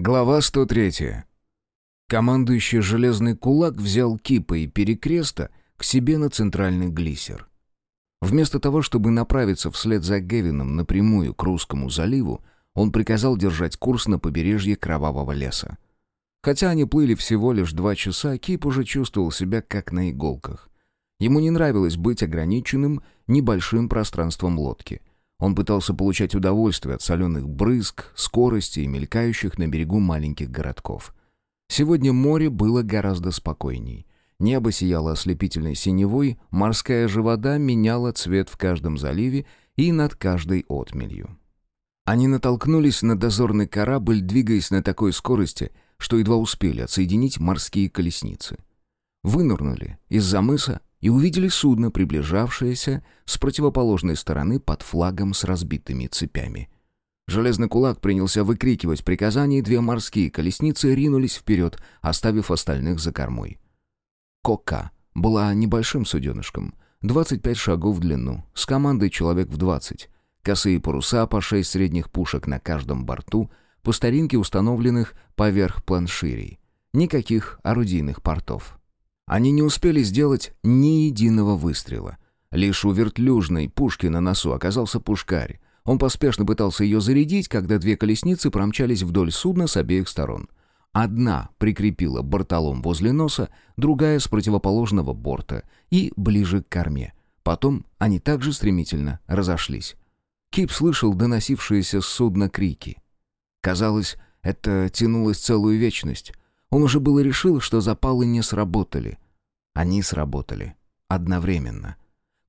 Глава 103. Командующий «Железный кулак» взял Кипа и Перекреста к себе на центральный глиссер. Вместо того, чтобы направиться вслед за Гевином напрямую к Русскому заливу, он приказал держать курс на побережье Кровавого леса. Хотя они плыли всего лишь два часа, Кип уже чувствовал себя как на иголках. Ему не нравилось быть ограниченным небольшим пространством лодки — он пытался получать удовольствие от соленых брызг, скорости и мелькающих на берегу маленьких городков. Сегодня море было гораздо спокойней. Небо сияло ослепительной синевой, морская же вода меняла цвет в каждом заливе и над каждой отмелью. Они натолкнулись на дозорный корабль, двигаясь на такой скорости, что едва успели отсоединить морские колесницы. Вынырнули из-за мыса и увидели судно, приближавшееся с противоположной стороны под флагом с разбитыми цепями. Железный кулак принялся выкрикивать приказания, и две морские колесницы ринулись вперед, оставив остальных за кормой. Кока была небольшим суденышком, 25 шагов в длину, с командой человек в 20, косые паруса по 6 средних пушек на каждом борту, по старинке установленных поверх планширей. Никаких орудийных портов. Они не успели сделать ни единого выстрела. Лишь у вертлюжной пушки на носу оказался пушкарь. Он поспешно пытался ее зарядить, когда две колесницы промчались вдоль судна с обеих сторон. Одна прикрепила бортолом возле носа, другая с противоположного борта и ближе к корме. Потом они также стремительно разошлись. Кип слышал доносившиеся с судна крики. Казалось, это тянулось целую вечность. Он уже было решил, что запалы не сработали. Они сработали. Одновременно.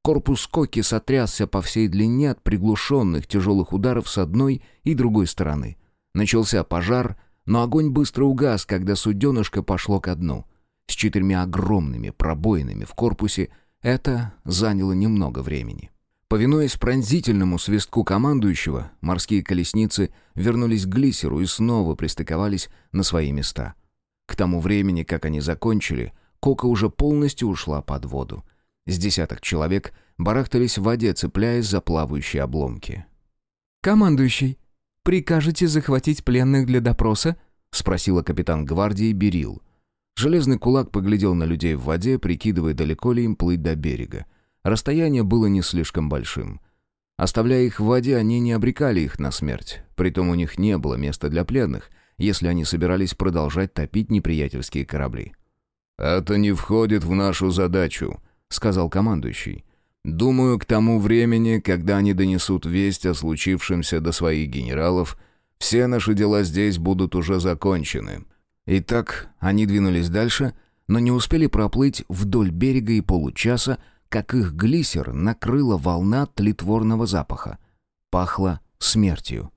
Корпус Коки сотрясся по всей длине от приглушенных тяжелых ударов с одной и другой стороны. Начался пожар, но огонь быстро угас, когда суденышко пошло ко дну. С четырьмя огромными пробоинами в корпусе это заняло немного времени. Повинуясь пронзительному свистку командующего, морские колесницы вернулись к глиссеру и снова пристыковались на свои места. К тому времени, как они закончили, Кока уже полностью ушла под воду. С десяток человек барахтались в воде, цепляясь за плавающие обломки. «Командующий, прикажете захватить пленных для допроса?» — спросила капитан гвардии Берил. Железный кулак поглядел на людей в воде, прикидывая, далеко ли им плыть до берега. Расстояние было не слишком большим. Оставляя их в воде, они не обрекали их на смерть. Притом у них не было места для пленных, если они собирались продолжать топить неприятельские корабли. «Это не входит в нашу задачу», — сказал командующий. «Думаю, к тому времени, когда они донесут весть о случившемся до своих генералов, все наши дела здесь будут уже закончены». Итак, они двинулись дальше, но не успели проплыть вдоль берега и получаса, как их глиссер накрыла волна тлетворного запаха. Пахло смертью.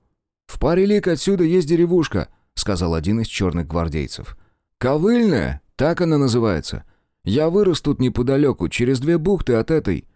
«В паре лик отсюда есть деревушка», — сказал один из черных гвардейцев. «Ковыльная, так она называется. Я вырос тут неподалеку, через две бухты от этой».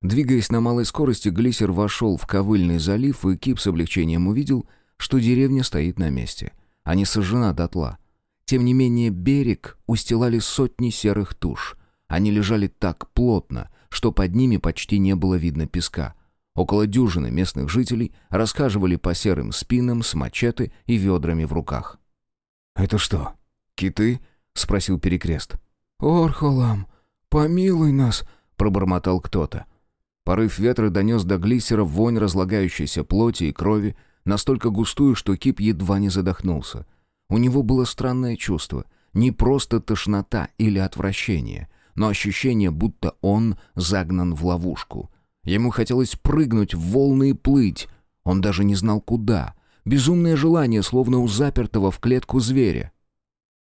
Двигаясь на малой скорости, глиссер вошел в Ковыльный залив, и Кип с облегчением увидел, что деревня стоит на месте, а не сожжена дотла. Тем не менее, берег устилали сотни серых туш. Они лежали так плотно, что под ними почти не было видно песка — Около дюжины местных жителей расхаживали по серым спинам с мачете и ведрами в руках. «Это что, киты?» — спросил Перекрест. «Орхолам, помилуй нас!» — пробормотал кто-то. Порыв ветра донес до глиссера вонь разлагающейся плоти и крови, настолько густую, что Кип едва не задохнулся. У него было странное чувство. Не просто тошнота или отвращение, но ощущение, будто он загнан в ловушку — Ему хотелось прыгнуть в волны и плыть. Он даже не знал куда. Безумное желание, словно у запертого в клетку зверя.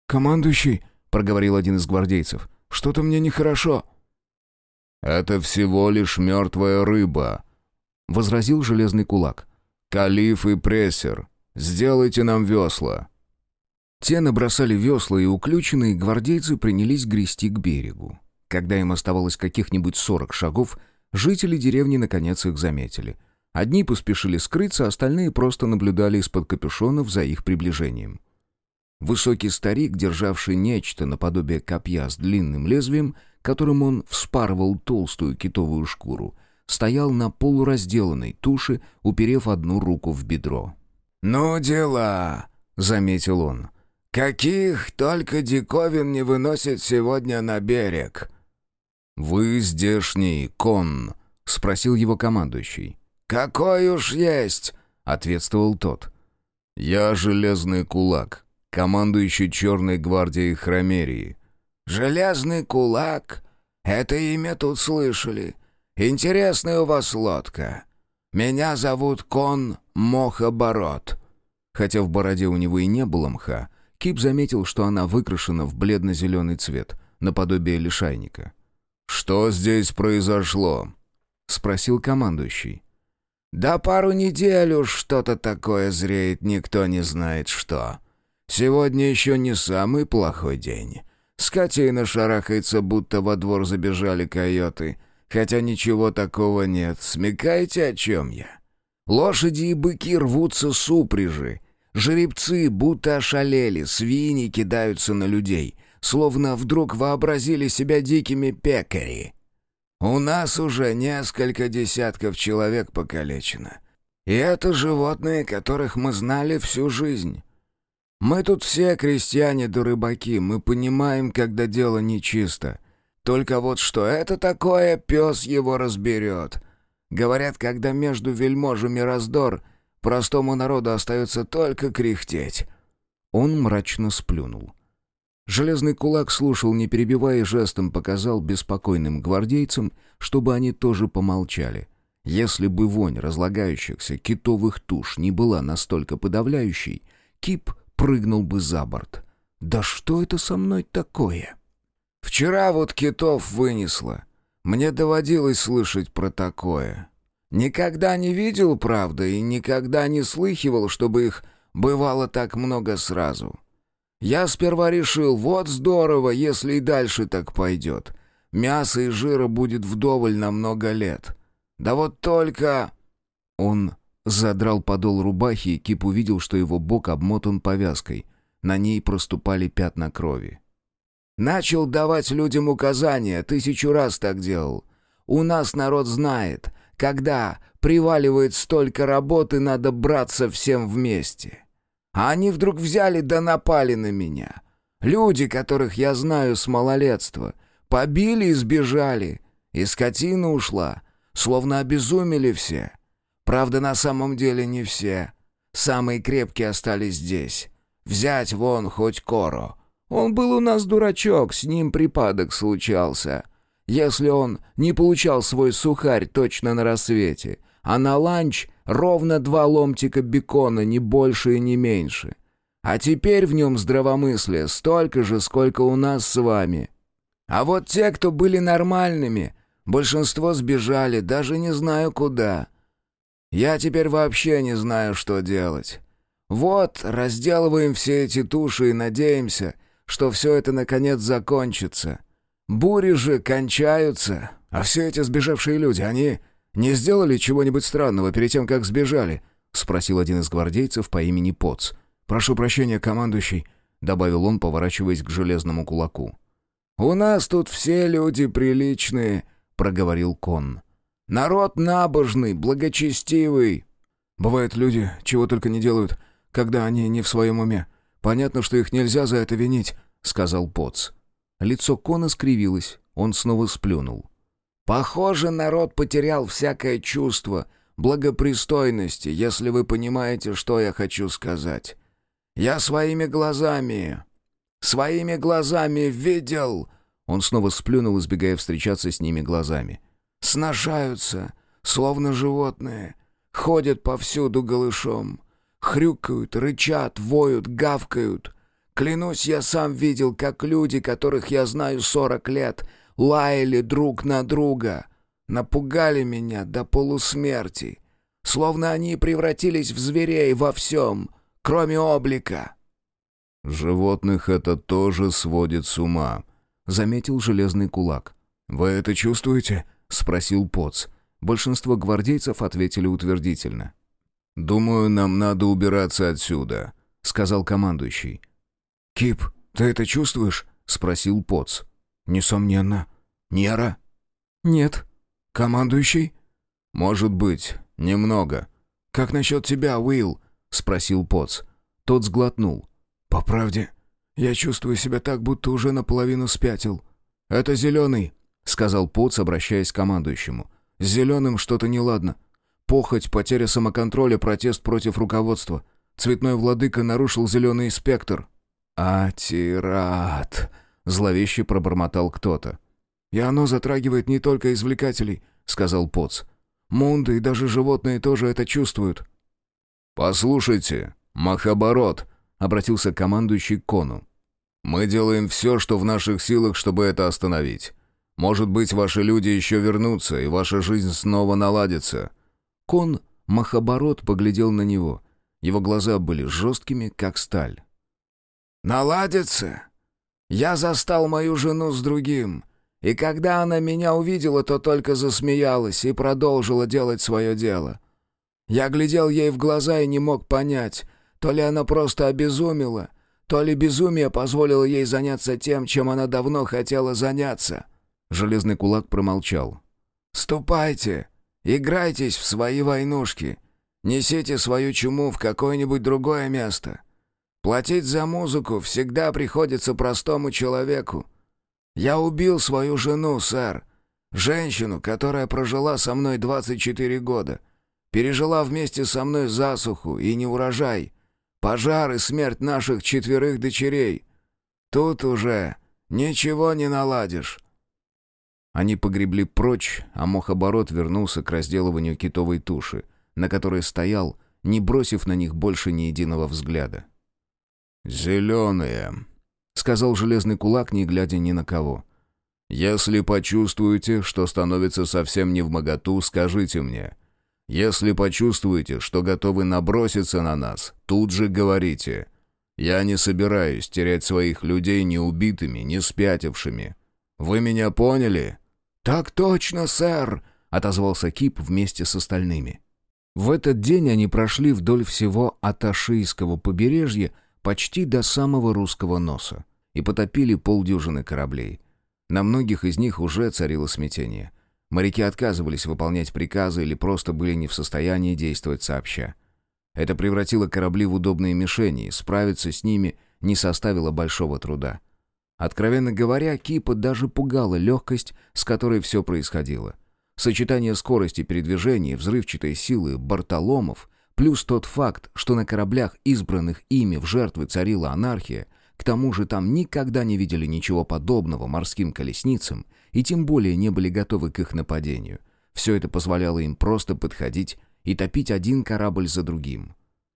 «Командующий», — проговорил один из гвардейцев, — «что-то мне нехорошо». «Это всего лишь мертвая рыба», — возразил железный кулак. «Калиф и прессер, сделайте нам весла». Те набросали весла, и уключенные гвардейцы принялись грести к берегу. Когда им оставалось каких-нибудь сорок шагов — Жители деревни наконец их заметили. Одни поспешили скрыться, остальные просто наблюдали из-под капюшонов за их приближением. Высокий старик, державший нечто наподобие копья с длинным лезвием, которым он вспарывал толстую китовую шкуру, стоял на полуразделанной туше, уперев одну руку в бедро. «Ну дела!» — заметил он. «Каких только диковин не выносят сегодня на берег!» «Вы здешний, кон?» — спросил его командующий. «Какой уж есть!» — ответствовал тот. «Я Железный Кулак, командующий Черной гвардией Хромерии». «Железный Кулак? Это имя тут слышали. Интересная у вас лодка. Меня зовут Кон Мохоборот». Хотя в бороде у него и не было мха, Кип заметил, что она выкрашена в бледно-зеленый цвет, наподобие лишайника. «Что здесь произошло?» — спросил командующий. «Да пару недель уж что-то такое зреет, никто не знает что. Сегодня еще не самый плохой день. Скотина шарахается, будто во двор забежали койоты, хотя ничего такого нет. Смекаете, о чем я? Лошади и быки рвутся с упряжи. Жеребцы будто ошалели, свиньи кидаются на людей, словно вдруг вообразили себя дикими пекари. У нас уже несколько десятков человек покалечено. И это животные, которых мы знали всю жизнь. Мы тут все крестьяне да рыбаки, мы понимаем, когда дело нечисто. Только вот что это такое, пес его разберет. Говорят, когда между вельможами раздор, простому народу остается только кряхтеть. Он мрачно сплюнул. Железный кулак слушал, не перебивая, жестом показал беспокойным гвардейцам, чтобы они тоже помолчали. Если бы вонь разлагающихся китовых туш не была настолько подавляющей, Кип прыгнул бы за борт. «Да что это со мной такое?» «Вчера вот китов вынесло. Мне доводилось слышать про такое. Никогда не видел, правда, и никогда не слыхивал, чтобы их бывало так много сразу. Я сперва решил, вот здорово, если и дальше так пойдет. Мяса и жира будет вдоволь на много лет. Да вот только...» Он задрал подол рубахи, и Кип увидел, что его бок обмотан повязкой. На ней проступали пятна крови. «Начал давать людям указания, тысячу раз так делал. У нас народ знает, когда приваливает столько работы, надо браться всем вместе. А они вдруг взяли да напали на меня. Люди, которых я знаю с малолетства, побили и сбежали. И скотина ушла, словно обезумели все. Правда, на самом деле не все. Самые крепкие остались здесь. Взять вон хоть Коро. Он был у нас дурачок, с ним припадок случался. Если он не получал свой сухарь точно на рассвете, а на ланч ровно два ломтика бекона, не больше и не меньше. А теперь в нем здравомыслие столько же, сколько у нас с вами. А вот те, кто были нормальными, большинство сбежали, даже не знаю куда. Я теперь вообще не знаю, что делать. Вот, разделываем все эти туши и надеемся, что все это наконец закончится. Бури же кончаются, а все эти сбежавшие люди, они «Не сделали чего-нибудь странного перед тем, как сбежали?» — спросил один из гвардейцев по имени Поц. «Прошу прощения, командующий», — добавил он, поворачиваясь к железному кулаку. «У нас тут все люди приличные», — проговорил Кон. «Народ набожный, благочестивый». «Бывают люди, чего только не делают, когда они не в своем уме. Понятно, что их нельзя за это винить», — сказал Поц. Лицо Кона скривилось, он снова сплюнул. Похоже, народ потерял всякое чувство благопристойности, если вы понимаете, что я хочу сказать. Я своими глазами, своими глазами видел...» Он снова сплюнул, избегая встречаться с ними глазами. «Сношаются, словно животные, ходят повсюду голышом, хрюкают, рычат, воют, гавкают. Клянусь, я сам видел, как люди, которых я знаю сорок лет, — лаяли друг на друга, напугали меня до полусмерти, словно они превратились в зверей во всем, кроме облика». «Животных это тоже сводит с ума», — заметил железный кулак. «Вы это чувствуете?» — спросил Поц. Большинство гвардейцев ответили утвердительно. «Думаю, нам надо убираться отсюда», — сказал командующий. «Кип, ты это чувствуешь?» — спросил Поц. «Несомненно. Нера?» «Нет». «Командующий?» «Может быть. Немного». «Как насчет тебя, Уилл?» — спросил Потс. Тот сглотнул. «По правде, я чувствую себя так, будто уже наполовину спятил. Это зеленый», — сказал Поц, обращаясь к командующему. «С зеленым что-то неладно. Похоть, потеря самоконтроля, протест против руководства. Цветной владыка нарушил зеленый спектр». «Атират», — зловеще пробормотал кто-то. «И оно затрагивает не только извлекателей», — сказал Поц. «Мунды и даже животные тоже это чувствуют». «Послушайте, Махаборот», — обратился командующий к Кону. «Мы делаем все, что в наших силах, чтобы это остановить. Может быть, ваши люди еще вернутся, и ваша жизнь снова наладится». Кон Махаборот поглядел на него. Его глаза были жесткими, как сталь. «Наладится? Я застал мою жену с другим, и когда она меня увидела, то только засмеялась и продолжила делать свое дело. Я глядел ей в глаза и не мог понять, то ли она просто обезумела, то ли безумие позволило ей заняться тем, чем она давно хотела заняться». Железный кулак промолчал. «Ступайте, играйтесь в свои войнушки, несите свою чуму в какое-нибудь другое место». Платить за музыку всегда приходится простому человеку. Я убил свою жену, сэр. Женщину, которая прожила со мной 24 года. Пережила вместе со мной засуху и неурожай. Пожар и смерть наших четверых дочерей. Тут уже ничего не наладишь. Они погребли прочь, а мохоборот вернулся к разделыванию китовой туши, на которой стоял, не бросив на них больше ни единого взгляда. «Зеленые», — сказал железный кулак, не глядя ни на кого. «Если почувствуете, что становится совсем не в моготу, скажите мне. Если почувствуете, что готовы наброситься на нас, тут же говорите. Я не собираюсь терять своих людей ни убитыми, ни спятившими. Вы меня поняли?» «Так точно, сэр», — отозвался Кип вместе с остальными. В этот день они прошли вдоль всего Аташийского побережья, почти до самого русского носа, и потопили полдюжины кораблей. На многих из них уже царило смятение. Моряки отказывались выполнять приказы или просто были не в состоянии действовать сообща. Это превратило корабли в удобные мишени, и справиться с ними не составило большого труда. Откровенно говоря, Кипа даже пугала легкость, с которой все происходило. Сочетание скорости передвижения взрывчатой силы бортоломов Плюс тот факт, что на кораблях, избранных ими в жертвы, царила анархия, к тому же там никогда не видели ничего подобного морским колесницам и тем более не были готовы к их нападению. Все это позволяло им просто подходить и топить один корабль за другим.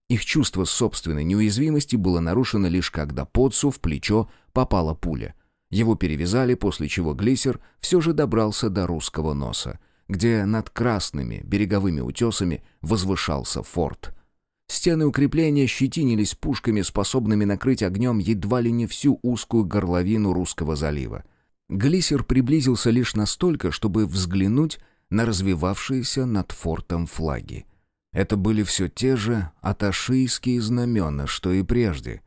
Их чувство собственной неуязвимости было нарушено лишь когда Потсу в плечо попала пуля. Его перевязали, после чего глиссер все же добрался до русского носа где над красными береговыми утесами возвышался форт. Стены укрепления щетинились пушками, способными накрыть огнем едва ли не всю узкую горловину русского залива. Глиссер приблизился лишь настолько, чтобы взглянуть на развивавшиеся над фортом флаги. Это были все те же аташийские знамена, что и прежде.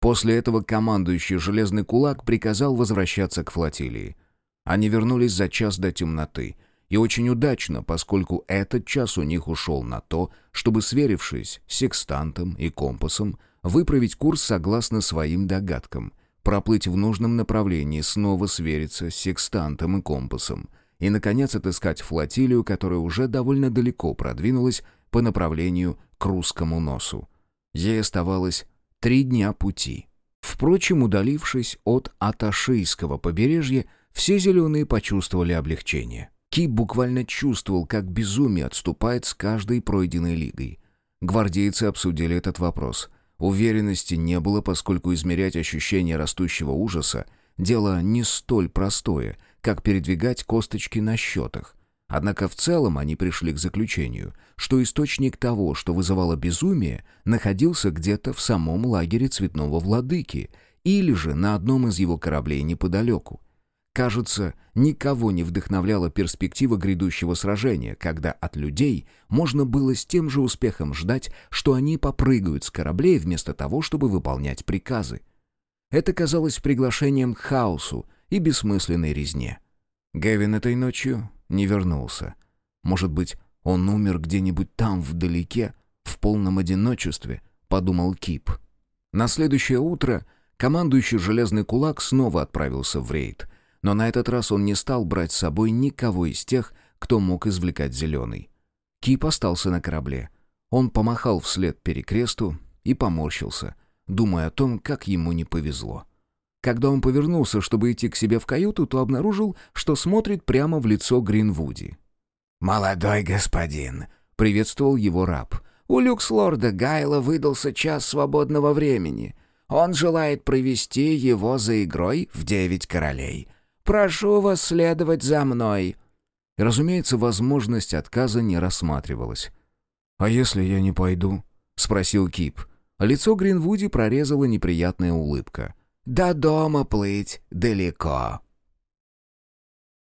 После этого командующий «Железный кулак» приказал возвращаться к флотилии. Они вернулись за час до темноты — и очень удачно, поскольку этот час у них ушел на то, чтобы, сверившись с секстантом и компасом, выправить курс согласно своим догадкам, проплыть в нужном направлении, снова свериться с секстантом и компасом и, наконец, отыскать флотилию, которая уже довольно далеко продвинулась по направлению к русскому носу. Ей оставалось три дня пути. Впрочем, удалившись от Аташийского побережья, все зеленые почувствовали облегчение. Ки буквально чувствовал, как безумие отступает с каждой пройденной лигой. Гвардейцы обсудили этот вопрос. Уверенности не было, поскольку измерять ощущение растущего ужаса – дело не столь простое, как передвигать косточки на счетах. Однако в целом они пришли к заключению, что источник того, что вызывало безумие, находился где-то в самом лагере цветного владыки или же на одном из его кораблей неподалеку. Кажется, никого не вдохновляла перспектива грядущего сражения, когда от людей можно было с тем же успехом ждать, что они попрыгают с кораблей вместо того, чтобы выполнять приказы. Это казалось приглашением к хаосу и бессмысленной резне. Гевин этой ночью не вернулся. Может быть, он умер где-нибудь там, вдалеке, в полном одиночестве, подумал Кип. На следующее утро командующий «Железный кулак» снова отправился в рейд. Но на этот раз он не стал брать с собой никого из тех, кто мог извлекать зеленый. Кип остался на корабле. Он помахал вслед перекресту и поморщился, думая о том, как ему не повезло. Когда он повернулся, чтобы идти к себе в каюту, то обнаружил, что смотрит прямо в лицо Гринвуди. «Молодой господин», — приветствовал его раб. «У люкс-лорда Гайла выдался час свободного времени. Он желает провести его за игрой в девять королей. Прошу вас следовать за мной». Разумеется, возможность отказа не рассматривалась. «А если я не пойду?» — спросил Кип. Лицо Гринвуди прорезала неприятная улыбка. «До дома плыть далеко».